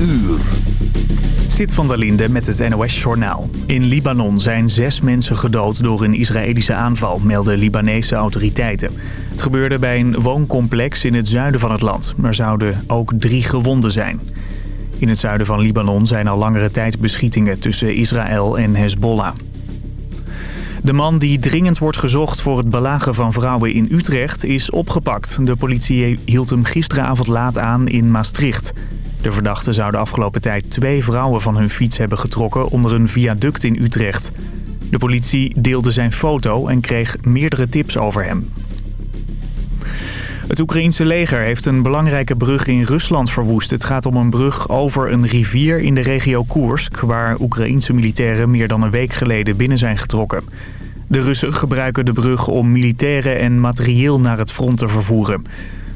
uur. Zit van der Linde met het NOS-journaal. In Libanon zijn zes mensen gedood door een Israëlische aanval, melden Libanese autoriteiten. Het gebeurde bij een wooncomplex in het zuiden van het land. Er zouden ook drie gewonden zijn. In het zuiden van Libanon zijn al langere tijd beschietingen tussen Israël en Hezbollah. De man die dringend wordt gezocht voor het belagen van vrouwen in Utrecht is opgepakt. De politie hield hem gisteravond laat aan in Maastricht. De verdachte zou de afgelopen tijd twee vrouwen van hun fiets hebben getrokken onder een viaduct in Utrecht. De politie deelde zijn foto en kreeg meerdere tips over hem. Het Oekraïense leger heeft een belangrijke brug in Rusland verwoest. Het gaat om een brug over een rivier in de regio Koersk... waar Oekraïense militairen meer dan een week geleden binnen zijn getrokken. De Russen gebruiken de brug om militairen en materieel naar het front te vervoeren.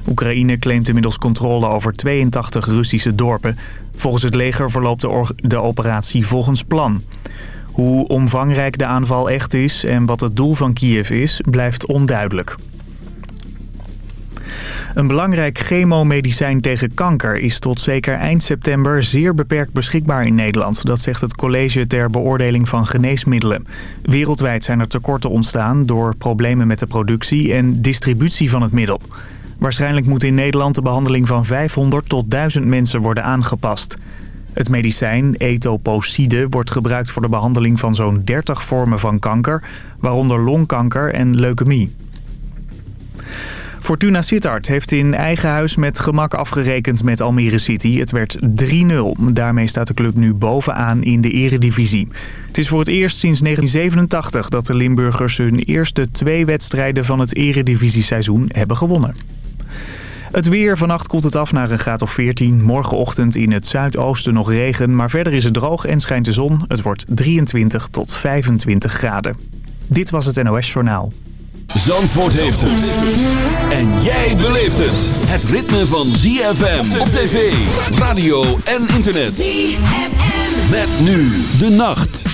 Oekraïne claimt inmiddels controle over 82 Russische dorpen. Volgens het leger verloopt de, operatie volgens plan. Hoe omvangrijk de aanval echt is en wat het doel van Kiev is, blijft onduidelijk. Een belangrijk chemomedicijn tegen kanker is tot zeker eind september zeer beperkt beschikbaar in Nederland. Dat zegt het College ter Beoordeling van Geneesmiddelen. Wereldwijd zijn er tekorten ontstaan door problemen met de productie en distributie van het middel. Waarschijnlijk moet in Nederland de behandeling van 500 tot 1000 mensen worden aangepast. Het medicijn etoposide wordt gebruikt voor de behandeling van zo'n 30 vormen van kanker, waaronder longkanker en leukemie. Fortuna Sittard heeft in eigen huis met gemak afgerekend met Almere City. Het werd 3-0. Daarmee staat de club nu bovenaan in de eredivisie. Het is voor het eerst sinds 1987 dat de Limburgers hun eerste twee wedstrijden van het eredivisieseizoen hebben gewonnen. Het weer. Vannacht koelt het af naar een graad of 14. Morgenochtend in het zuidoosten nog regen. Maar verder is het droog en schijnt de zon. Het wordt 23 tot 25 graden. Dit was het NOS Journaal. Zandvoort heeft het. En jij beleeft het. Het ritme van ZFM op tv, radio en internet. ZFM. Met nu de nacht.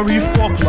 For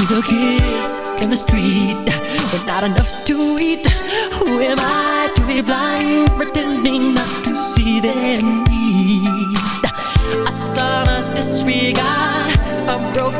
See the kids in the street With not enough to eat. Who am I to be blind Pretending not to see them need? A so disregard A broken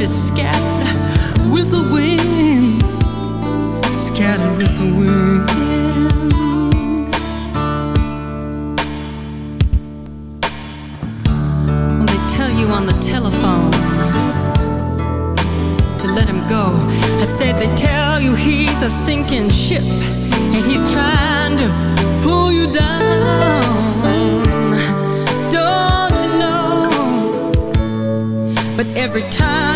life is scattered with the wind, scattered with the wind. Well, they tell you on the telephone to let him go. I said they tell you he's a sinking ship and he's trying to pull you down. Don't you know? But every time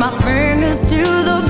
my fingers to the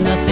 nothing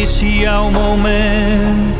This is é your moment.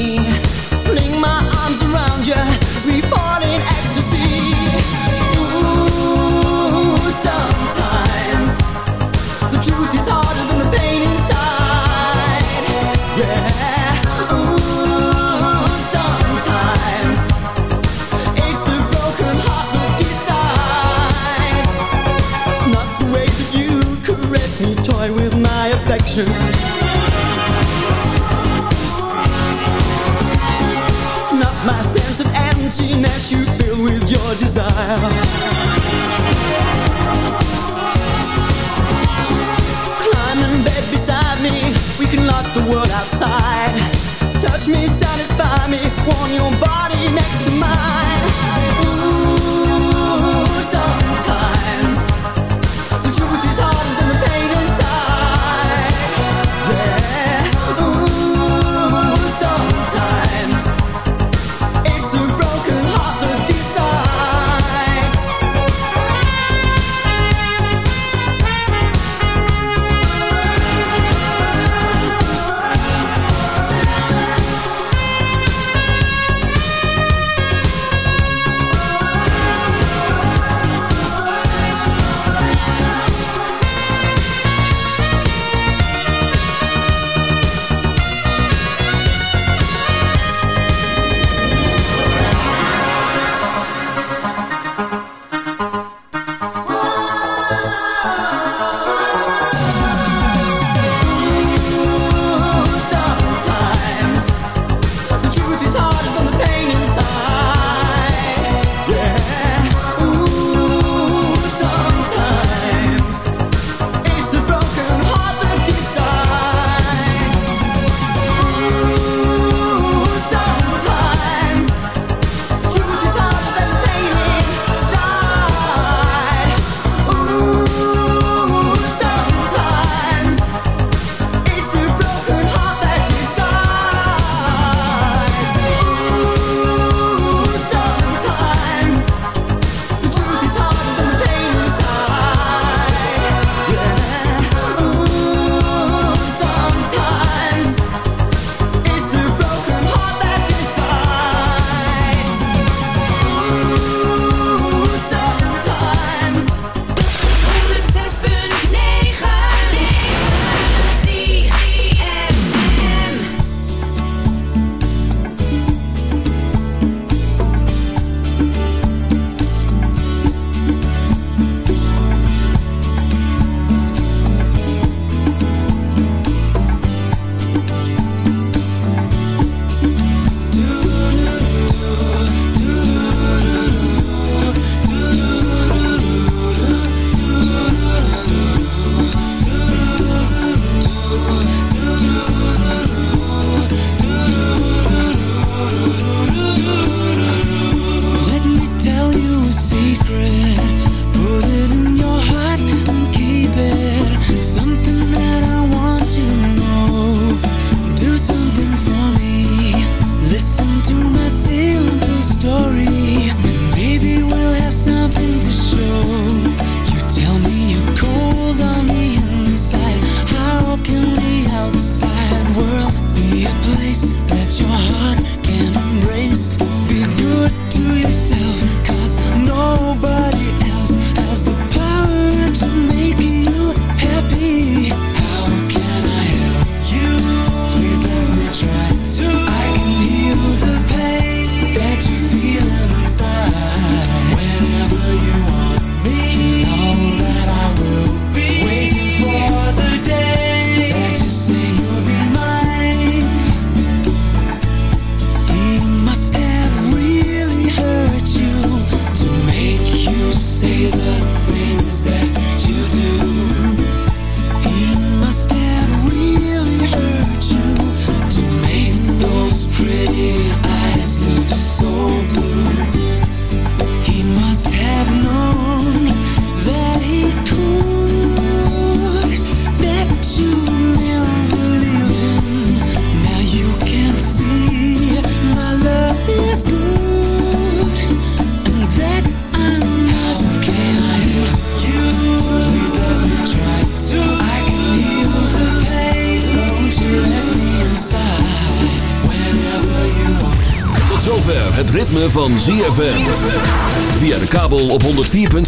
future